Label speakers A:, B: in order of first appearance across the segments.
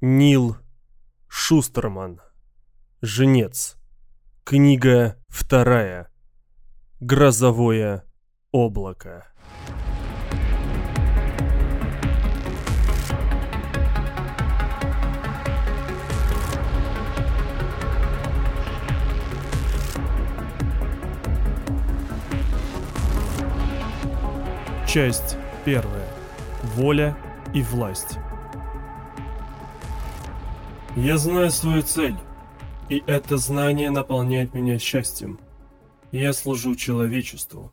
A: Нил Шустерман. Женец. Книга вторая. Грозовое облако. Часть первая. Воля и власть. Я знаю свою цель, и это знание наполняет меня счастьем. Я служу человечеству.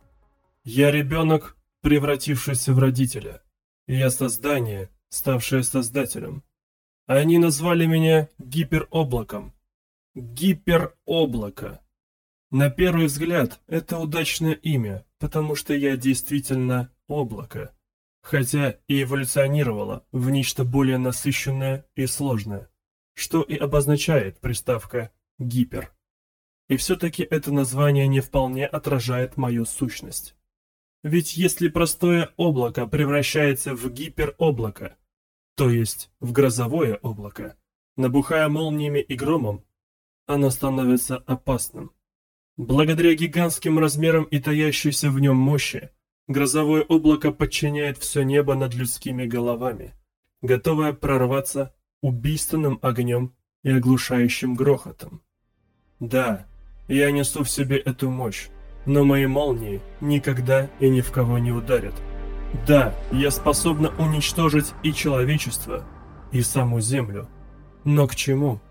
A: Я ребенок, превратившийся в родителя. Я создание, ставшее создателем. Они назвали меня гипероблаком. Гипероблако. На первый взгляд, это удачное имя, потому что я действительно облако. Хотя и эволюционировало в нечто более насыщенное и сложное что и обозначает приставка «гипер». И все-таки это название не вполне отражает мою сущность. Ведь если простое облако превращается в гипероблако, то есть в грозовое облако, набухая молниями и громом, оно становится опасным. Благодаря гигантским размерам и таящейся в нем мощи, грозовое облако подчиняет все небо над людскими головами, готовое прорваться убийственным огнем и оглушающим грохотом. Да, я несу в себе эту мощь, но мои молнии никогда и ни в кого не ударят. Да, я способна уничтожить и человечество, и саму Землю. Но к чему?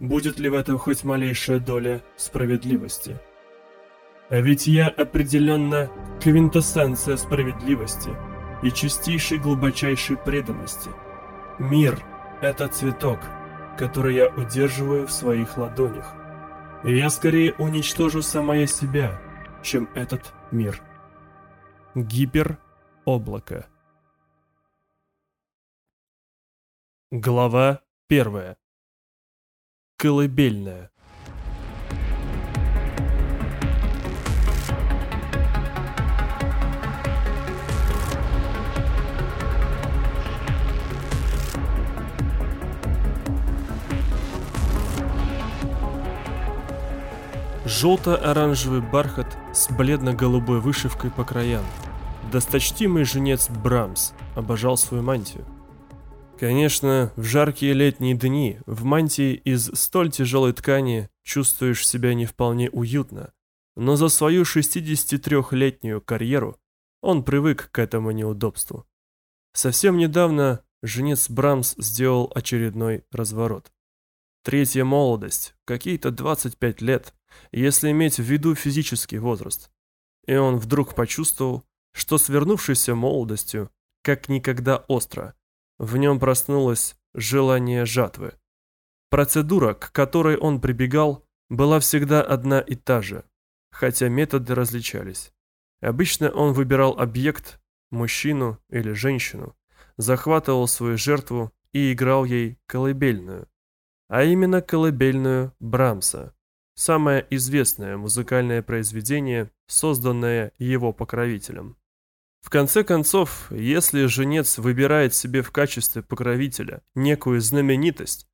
A: Будет ли в этом хоть малейшая доля справедливости? А ведь я определенно квинтэссенция справедливости и чистейшей глубочайшей преданности. Мир это цветок, который я удерживаю в своих ладонях. И я скорее уничтожу самое себя, чем этот мир. Гипер-облако. Глава первая. Колыбельная. Желто-оранжевый бархат с бледно-голубой вышивкой по краям. Досточтимый женец Брамс обожал свою мантию. Конечно, в жаркие летние дни в мантии из столь тяжелой ткани чувствуешь себя не вполне уютно, но за свою 63-летнюю карьеру он привык к этому неудобству. Совсем недавно женец Брамс сделал очередной разворот. Третья молодость, какие-то 25 лет, если иметь в виду физический возраст. И он вдруг почувствовал, что свернувшейся молодостью, как никогда остро, в нем проснулось желание жатвы. Процедура, к которой он прибегал, была всегда одна и та же, хотя методы различались. Обычно он выбирал объект, мужчину или женщину, захватывал свою жертву и играл ей колыбельную, а именно колыбельную Брамса, самое известное музыкальное произведение, созданное его покровителем. В конце концов, если женец выбирает себе в качестве покровителя некую знаменитость,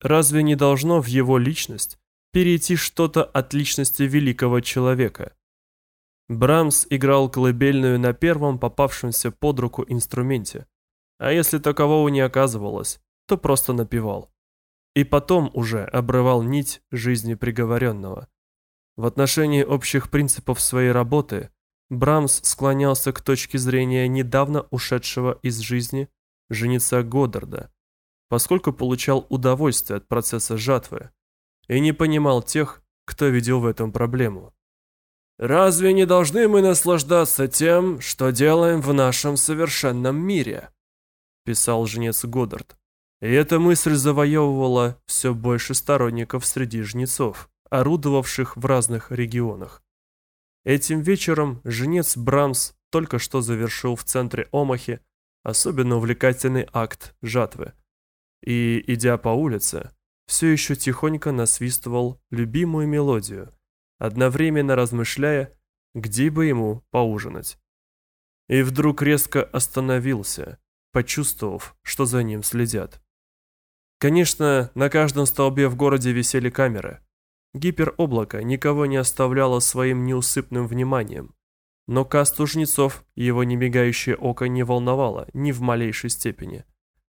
A: разве не должно в его личность перейти что-то от личности великого человека? Брамс играл колыбельную на первом попавшемся под руку инструменте, а если такового не оказывалось, то просто напевал и потом уже обрывал нить жизни приговоренного. В отношении общих принципов своей работы Брамс склонялся к точке зрения недавно ушедшего из жизни женица Годдарда, поскольку получал удовольствие от процесса жатвы и не понимал тех, кто видел в этом проблему. «Разве не должны мы наслаждаться тем, что делаем в нашем совершенном мире?» писал женец Годдард. И эта мысль завоевывала все больше сторонников среди жнецов, орудовавших в разных регионах. Этим вечером жнец Брамс только что завершил в центре Омахи особенно увлекательный акт жатвы. И, идя по улице, все еще тихонько насвистывал любимую мелодию, одновременно размышляя, где бы ему поужинать. И вдруг резко остановился, почувствовав, что за ним следят. Конечно, на каждом столбе в городе висели камеры. Гипероблако никого не оставляло своим неусыпным вниманием. Но касту жнецов его немигающее око не волновало ни в малейшей степени.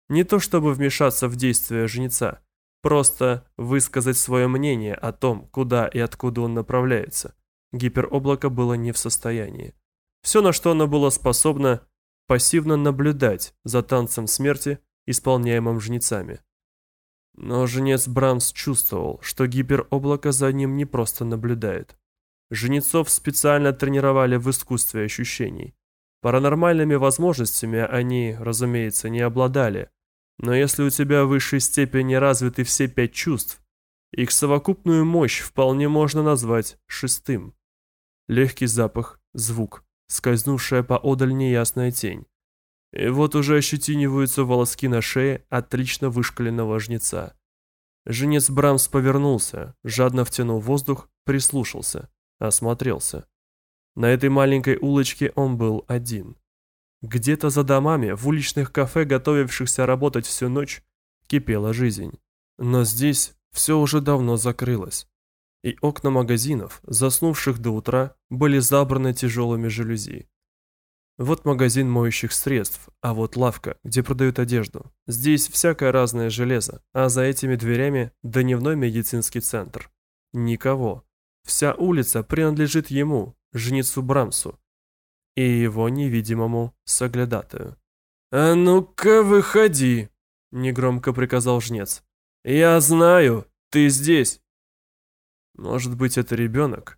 A: Не то чтобы вмешаться в действия жнеца, просто высказать свое мнение о том, куда и откуда он направляется. Гипероблако было не в состоянии. Все, на что оно было способно, пассивно наблюдать за танцем смерти, исполняемым жнецами. Но жнец Брамс чувствовал, что гипероблако за ним не просто наблюдает. Жнецов специально тренировали в искусстве ощущений. Паранормальными возможностями они, разумеется, не обладали. Но если у тебя в высшей степени развиты все пять чувств, их совокупную мощь вполне можно назвать шестым. Легкий запах, звук, скользнувшая поодаль неясная тень. И вот уже ощетиниваются волоски на шее отлично вышкаленного жнеца. Жнец Брамс повернулся, жадно втянул воздух, прислушался, осмотрелся. На этой маленькой улочке он был один. Где-то за домами, в уличных кафе, готовившихся работать всю ночь, кипела жизнь. Но здесь все уже давно закрылось. И окна магазинов, заснувших до утра, были забраны тяжелыми жалюзи. Вот магазин моющих средств, а вот лавка, где продают одежду. Здесь всякое разное железо, а за этими дверями дневной медицинский центр. Никого. Вся улица принадлежит ему, жнецу Брамсу, и его невидимому соглядатаю. «А ну-ка, выходи!» — негромко приказал жнец. «Я знаю, ты здесь!» Может быть, это ребенок?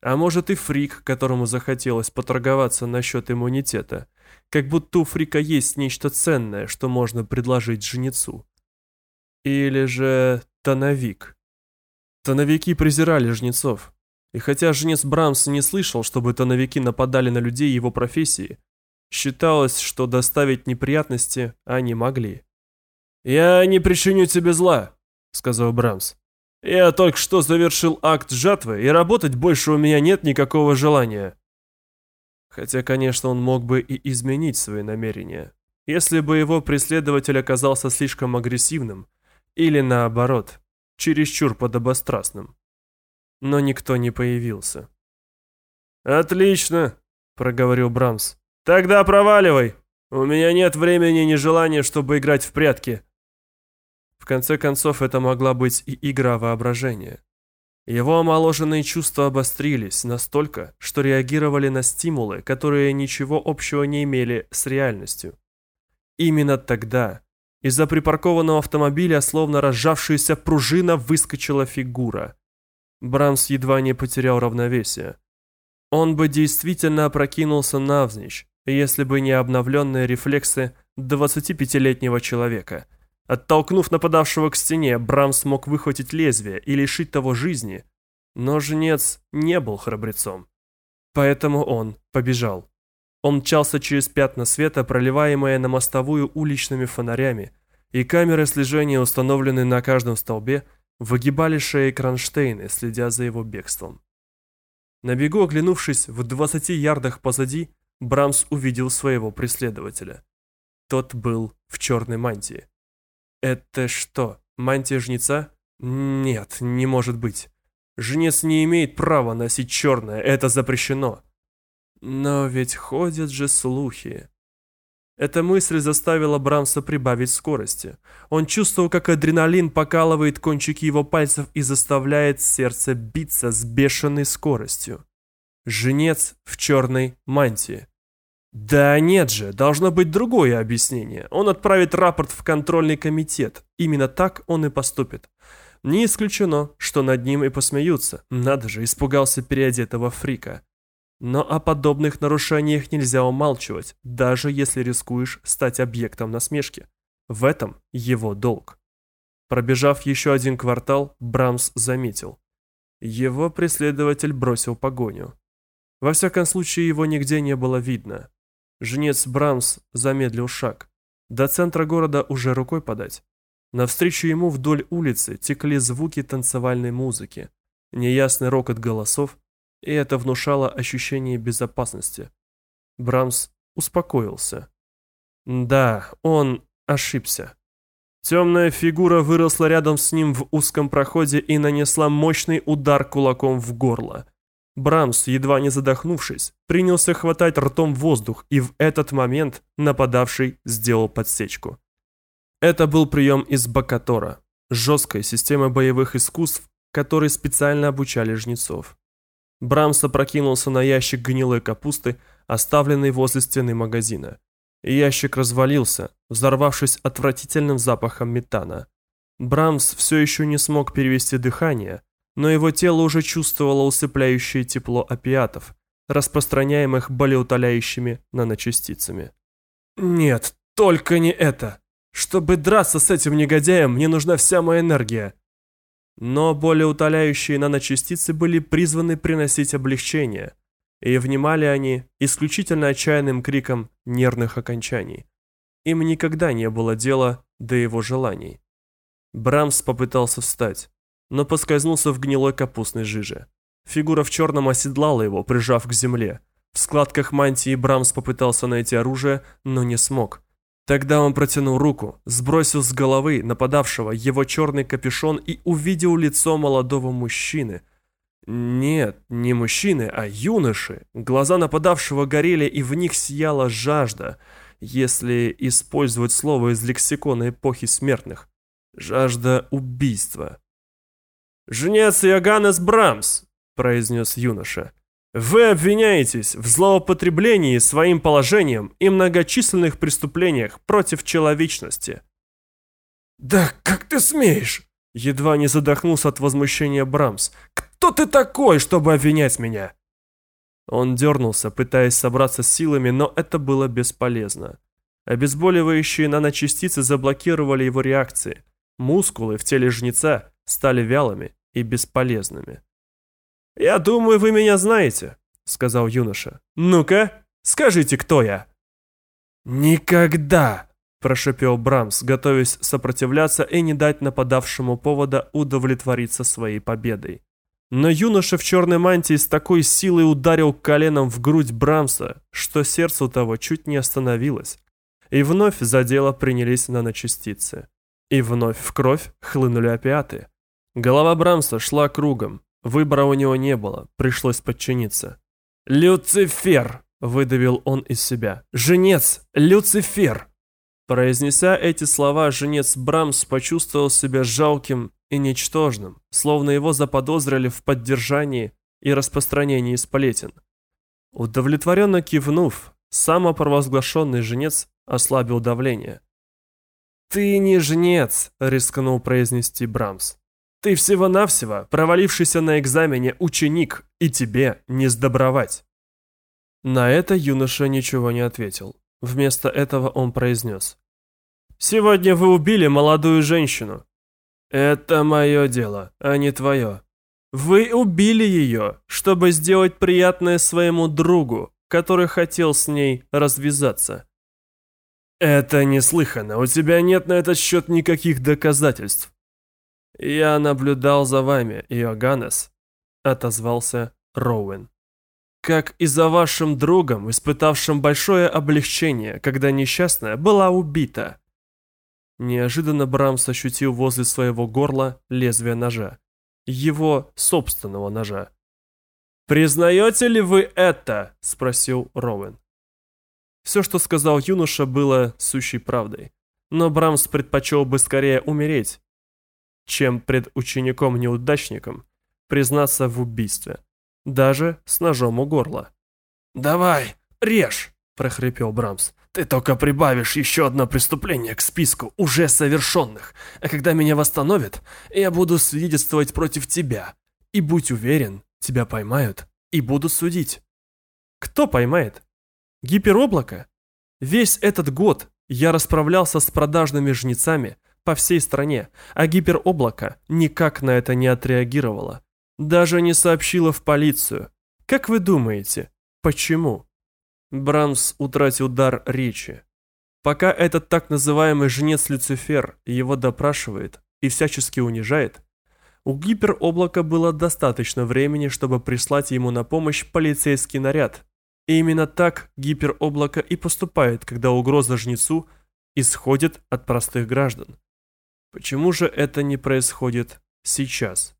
A: А может и фрик, которому захотелось поторговаться насчет иммунитета. Как будто у фрика есть нечто ценное, что можно предложить жнецу. Или же тоновик. Тоновики презирали жнецов. И хотя жнец Брамс не слышал, чтобы тоновики нападали на людей его профессии, считалось, что доставить неприятности они могли. «Я не причиню тебе зла», — сказал Брамс. Я только что завершил акт жатвы, и работать больше у меня нет никакого желания. Хотя, конечно, он мог бы и изменить свои намерения, если бы его преследователь оказался слишком агрессивным или, наоборот, чересчур подобострастным. Но никто не появился. «Отлично», — проговорил Брамс. «Тогда проваливай. У меня нет времени ни желания, чтобы играть в прятки конце концов, это могла быть и игра воображения. Его омоложенные чувства обострились настолько, что реагировали на стимулы, которые ничего общего не имели с реальностью. Именно тогда из-за припаркованного автомобиля, словно разжавшаяся пружина, выскочила фигура. Брамс едва не потерял равновесие. Он бы действительно опрокинулся навзничь, если бы не обновленные рефлексы 25-летнего человека – Оттолкнув нападавшего к стене, Брам смог выхватить лезвие и лишить того жизни. Но жнец не был храбрецом. Поэтому он побежал. Он мчался через пятна света, проливаемые на мостовую уличными фонарями, и камеры слежения, установленные на каждом столбе, выгибали шеи кронштейны, следя за его бегством. На бегу, оглянувшись в 20 ярдах позади, Брамс увидел своего преследователя. Тот был в черной мантии. Это что, мантия жнеца? Нет, не может быть. Жнец не имеет права носить черное, это запрещено. Но ведь ходят же слухи. Эта мысль заставила Брамса прибавить скорости. Он чувствовал, как адреналин покалывает кончики его пальцев и заставляет сердце биться с бешеной скоростью. Женец в черной мантии. Да нет же, должно быть другое объяснение. Он отправит рапорт в контрольный комитет. Именно так он и поступит. Не исключено, что над ним и посмеются. Надо же, испугался переодетого фрика. Но о подобных нарушениях нельзя умалчивать, даже если рискуешь стать объектом насмешки. В этом его долг. Пробежав еще один квартал, Брамс заметил. Его преследователь бросил погоню. Во всяком случае, его нигде не было видно. Жнец Брамс замедлил шаг. До центра города уже рукой подать. Навстречу ему вдоль улицы текли звуки танцевальной музыки, неясный рокот голосов, и это внушало ощущение безопасности. Брамс успокоился. Да, он ошибся. Темная фигура выросла рядом с ним в узком проходе и нанесла мощный удар кулаком в горло. Брамс, едва не задохнувшись, принялся хватать ртом воздух, и в этот момент нападавший сделал подсечку. Это был прием из Бакатора, жесткой системы боевых искусств, которой специально обучали жнецов. Брамс опрокинулся на ящик гнилой капусты, оставленный возле стены магазина. Ящик развалился, взорвавшись отвратительным запахом метана. Брамс все еще не смог перевести дыхание, но его тело уже чувствовало усыпляющее тепло опиатов, распространяемых болеутоляющими наночастицами. «Нет, только не это! Чтобы драться с этим негодяем, мне нужна вся моя энергия!» Но болеутоляющие наночастицы были призваны приносить облегчение, и внимали они исключительно отчаянным криком нервных окончаний. Им никогда не было дела до его желаний. Брамс попытался встать, но поскользнулся в гнилой капустной жиже. Фигура в черном оседлала его, прижав к земле. В складках мантии Брамс попытался найти оружие, но не смог. Тогда он протянул руку, сбросил с головы нападавшего его черный капюшон и увидел лицо молодого мужчины. Нет, не мужчины, а юноши. Глаза нападавшего горели, и в них сияла жажда, если использовать слово из лексикона эпохи смертных. Жажда убийства. «Жнец Иоганнес Брамс», — произнес юноша, — «вы обвиняетесь в злоупотреблении своим положением и многочисленных преступлениях против человечности». «Да как ты смеешь?» Едва не задохнулся от возмущения Брамс. «Кто ты такой, чтобы обвинять меня?» Он дернулся, пытаясь собраться с силами, но это было бесполезно. Обезболивающие наночастицы заблокировали его реакции. Мускулы в теле жнеца стали вялыми и бесполезными. «Я думаю, вы меня знаете», — сказал юноша. «Ну-ка, скажите, кто я?» «Никогда!» – прошепел Брамс, готовясь сопротивляться и не дать нападавшему повода удовлетвориться своей победой. Но юноша в черной мантии с такой силой ударил коленом в грудь Брамса, что сердце у того чуть не остановилось. И вновь за дело принялись наночастицы. И вновь в кровь хлынули опиаты. Голова Брамса шла кругом. Выбора у него не было, пришлось подчиниться. «Люцифер!» – выдавил он из себя. «Женец! Люцифер!» Произнеся эти слова, женец Брамс почувствовал себя жалким и ничтожным, словно его заподозрили в поддержании и распространении сплетен. Удовлетворенно кивнув, самопровозглашенный женец ослабил давление. «Ты не жнец», — рискнул произнести Брамс. Ты всего-навсего провалившийся на экзамене ученик, и тебе не сдобровать. На это юноша ничего не ответил. Вместо этого он произнес. «Сегодня вы убили молодую женщину. Это мое дело, а не твое. Вы убили ее, чтобы сделать приятное своему другу, который хотел с ней развязаться. Это неслыханно, у тебя нет на этот счет никаких доказательств. «Я наблюдал за вами, Иоганнес», — отозвался Роуэн. «Как и за вашим другом, испытавшим большое облегчение, когда несчастная была убита». Неожиданно Брамс ощутил возле своего горла лезвие ножа. Его собственного ножа. «Признаете ли вы это?» – спросил Роуэн. Все, что сказал юноша, было сущей правдой. Но Брамс предпочел бы скорее умереть, чем пред учеником-неудачником признаться в убийстве, даже с ножом у горла. «Давай, режь!» – прохрипел Брамс. «Ты только прибавишь еще одно преступление к списку уже совершенных, а когда меня восстановят, я буду свидетельствовать против тебя. И будь уверен, тебя поймают и будут судить». «Кто поймает? Гипероблако? Весь этот год я расправлялся с продажными жнецами, по всей стране, а гипероблако никак на это не отреагировало. Даже не сообщило в полицию. Как вы думаете, почему? Брамс утратил дар речи. Пока этот так называемый жнец Люцифер его допрашивает и всячески унижает, у гипероблака было достаточно времени, чтобы прислать ему на помощь полицейский наряд. И именно так гипероблако и поступает, когда угроза жнецу исходит от простых граждан. Почему же это не происходит сейчас?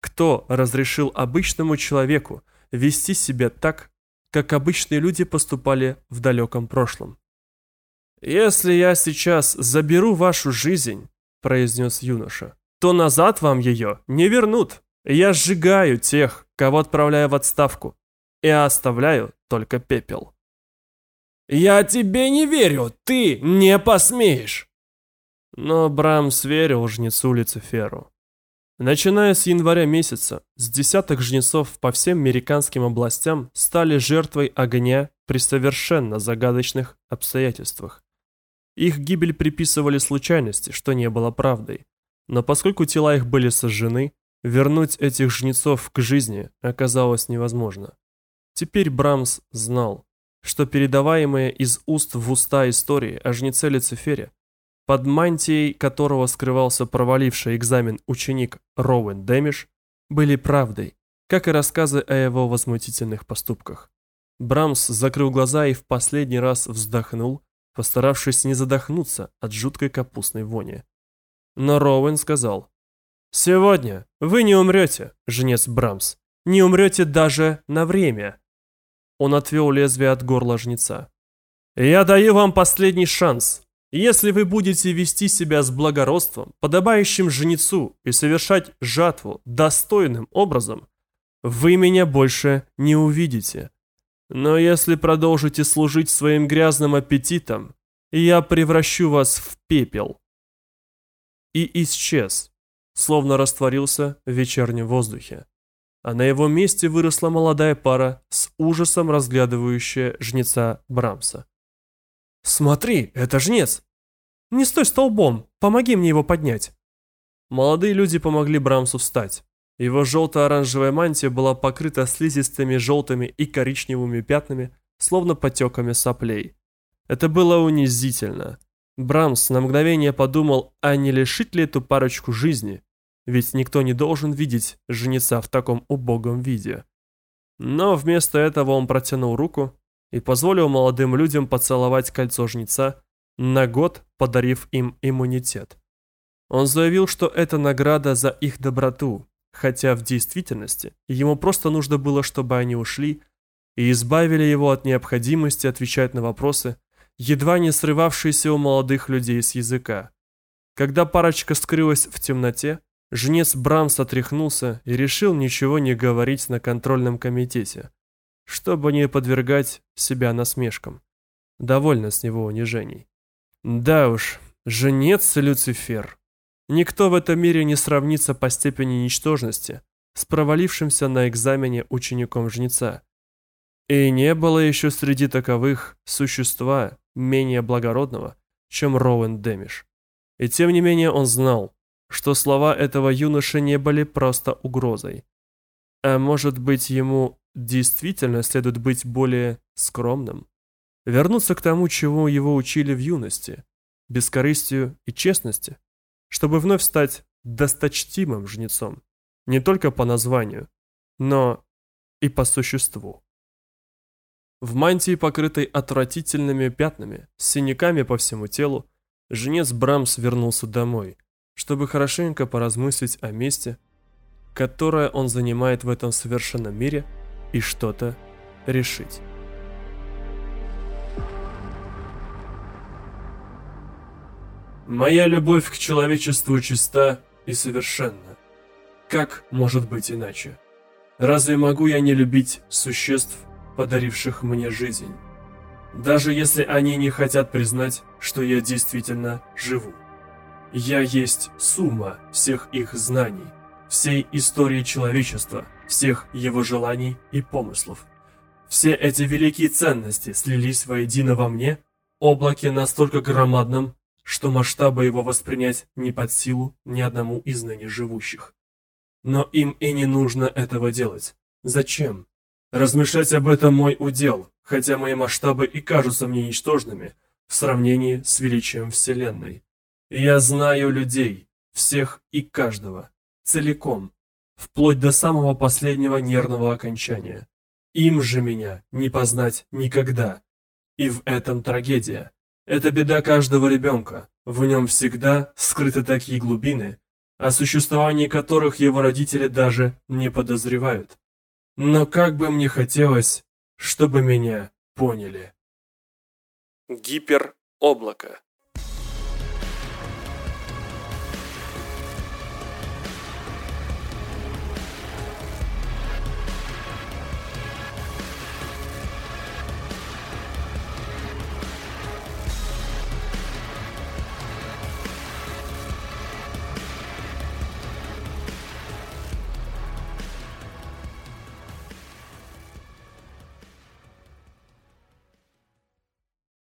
A: Кто разрешил обычному человеку вести себя так, как обычные люди поступали в далеком прошлом? «Если я сейчас заберу вашу жизнь», — произнес юноша, «то назад вам ее не вернут. Я сжигаю тех, кого отправляю в отставку, и оставляю только пепел». «Я тебе не верю, ты не посмеешь!» Но Брамс верил жнецу Люциферу. Начиная с января месяца, с десяток жнецов по всем американским областям стали жертвой огня при совершенно загадочных обстоятельствах. Их гибель приписывали случайности, что не было правдой. Но поскольку тела их были сожжены, вернуть этих жнецов к жизни оказалось невозможно. Теперь Брамс знал, что передаваемые из уст в уста истории о жнеце Люцифере под мантией которого скрывался проваливший экзамен ученик Роуэн Дэмиш, были правдой, как и рассказы о его возмутительных поступках. Брамс закрыл глаза и в последний раз вздохнул, постаравшись не задохнуться от жуткой капустной вони. Но Роуэн сказал, «Сегодня вы не умрете, жнец Брамс, не умрете даже на время». Он отвел лезвие от горла жнеца. «Я даю вам последний шанс, если вы будете вести себя с благородством, подобающим жнецу, и совершать жатву достойным образом, вы меня больше не увидите. Но если продолжите служить своим грязным аппетитом, я превращу вас в пепел. И исчез, словно растворился в вечернем воздухе. А на его месте выросла молодая пара с ужасом разглядывающая жнеца Брамса. «Смотри, это жнец!» «Не стой столбом, помоги мне его поднять!» Молодые люди помогли Брамсу встать. Его желто-оранжевая мантия была покрыта слизистыми желтыми и коричневыми пятнами, словно потеками соплей. Это было унизительно. Брамс на мгновение подумал, а не лишить ли эту парочку жизни, ведь никто не должен видеть женица в таком убогом виде. Но вместо этого он протянул руку и позволил молодым людям поцеловать кольцо жнеца, на год подарив им иммунитет. Он заявил, что это награда за их доброту, хотя в действительности ему просто нужно было, чтобы они ушли и избавили его от необходимости отвечать на вопросы, едва не срывавшиеся у молодых людей с языка. Когда парочка скрылась в темноте, жнец Брамс отряхнулся и решил ничего не говорить на контрольном комитете, чтобы не подвергать себя насмешкам. Довольно с него унижений. Да уж, женец Люцифер. Никто в этом мире не сравнится по степени ничтожности с провалившимся на экзамене учеником жнеца. И не было еще среди таковых существа менее благородного, чем Роуэн Дэмиш. И тем не менее он знал, что слова этого юноши не были просто угрозой. А может быть ему действительно следует быть более скромным? вернуться к тому, чего его учили в юности, бескорыстию и честности, чтобы вновь стать досточтимым жнецом, не только по названию, но и по существу. В мантии, покрытой отвратительными пятнами, с синяками по всему телу, жнец Брамс вернулся домой, чтобы хорошенько поразмыслить о месте, которое он занимает в этом совершенном мире, и что-то решить. Моя любовь к человечеству чиста и совершенна. Как может быть иначе? Разве могу я не любить существ, подаривших мне жизнь? Даже если они не хотят признать, что я действительно живу. Я есть сумма всех их знаний, всей истории человечества, всех его желаний и помыслов. Все эти великие ценности слились воедино во мне, облаке настолько громадном, что масштабы его воспринять не под силу ни одному из ныне живущих. Но им и не нужно этого делать. Зачем? Размышлять об этом мой удел, хотя мои масштабы и кажутся мне ничтожными в сравнении с величием Вселенной. Я знаю людей, всех и каждого, целиком, вплоть до самого последнего нервного окончания. Им же меня не познать никогда. И в этом трагедия. Это беда каждого ребенка, В нем всегда скрыты такие глубины, о существовании которых его родители даже не подозревают. Но как бы мне хотелось, чтобы меня поняли.
B: Гипероблако